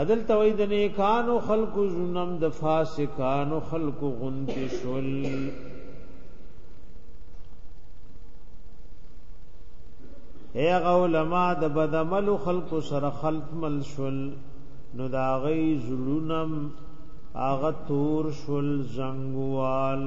عدل توي د نیکانو خلق زنم د فاسقانو خلق غنت شول اے علماء د بدعمل خلق سره خلط مل شول نو دا غي زړونم اغه تور شول زنګوال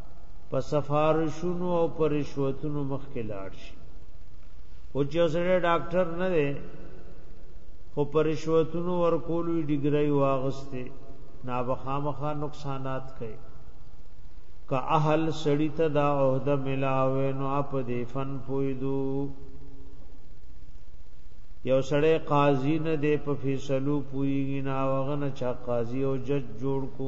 په سفارشونو او پر رشوتونو مخ کې لاړ شي او چې اوسړه ډاکټر نه دی خو پر رشوتونو ورکولو ډیګری واغسته نا بخامخه نقصانات کوي که اهل سړی ته دا عہده ملاوي نو اپ دې فن پویدو یو سړی قاضی نه دی په فیصلو پویږي نا وغنه چا قاضی او جج جوړ کو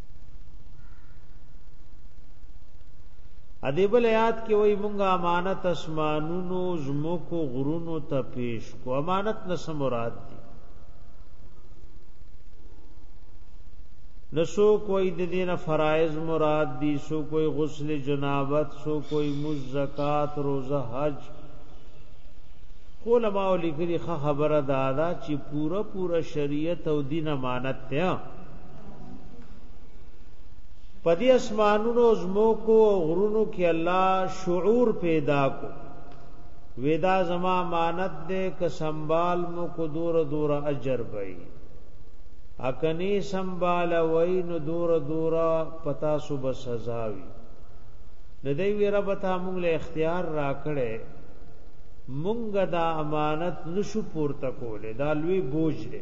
ادی بل یاد کې وای مونږه امانت اسمانونو زمکو غرونو ته پیش کو امانت نس مراد دی نسو کوئی د دین فرایض مراد دی سو کوئی غسل جنابت سو کوئی مز زکات روزه حج علماء لیکلي خبره دادا چې پورا پورا شریعت او دین امانت ته پدې اسمانونو زموکو او غرونو کې الله شعور پیدا کو ودا زما مانت دې ک سنبال مو کو دور دور اجر بې اکني سنبال وای نو دور دور پتا سو بس سزا وی د دې وی رب ته موږ له اختیار را کړې موږ دا امانت نشو پورته کولې دا لوی بوج دی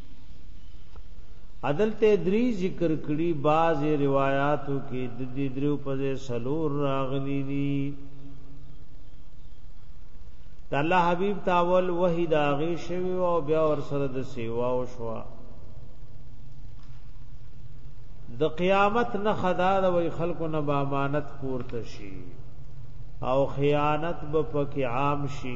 عدل ته دری ذکر کړي بعض روایتو کې د دې درو په ځای سلور راغلي دي د الله حبیب تاول وحی دا غي شوی او بیا ور سره د سیوا او شوا د قیامت نه خدا د وی خلکو نه با امانت پورته شي او خیانت به پکې عام شي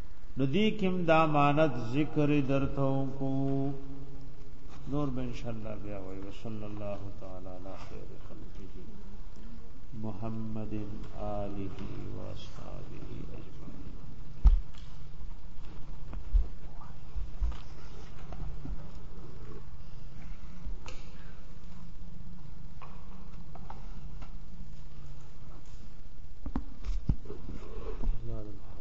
نو دی کم دا مانت ذکر درته کو نور به ان شاء الله بیا وای صلی الله تعالی علی خیر خلقه محمد آله و اصحابہ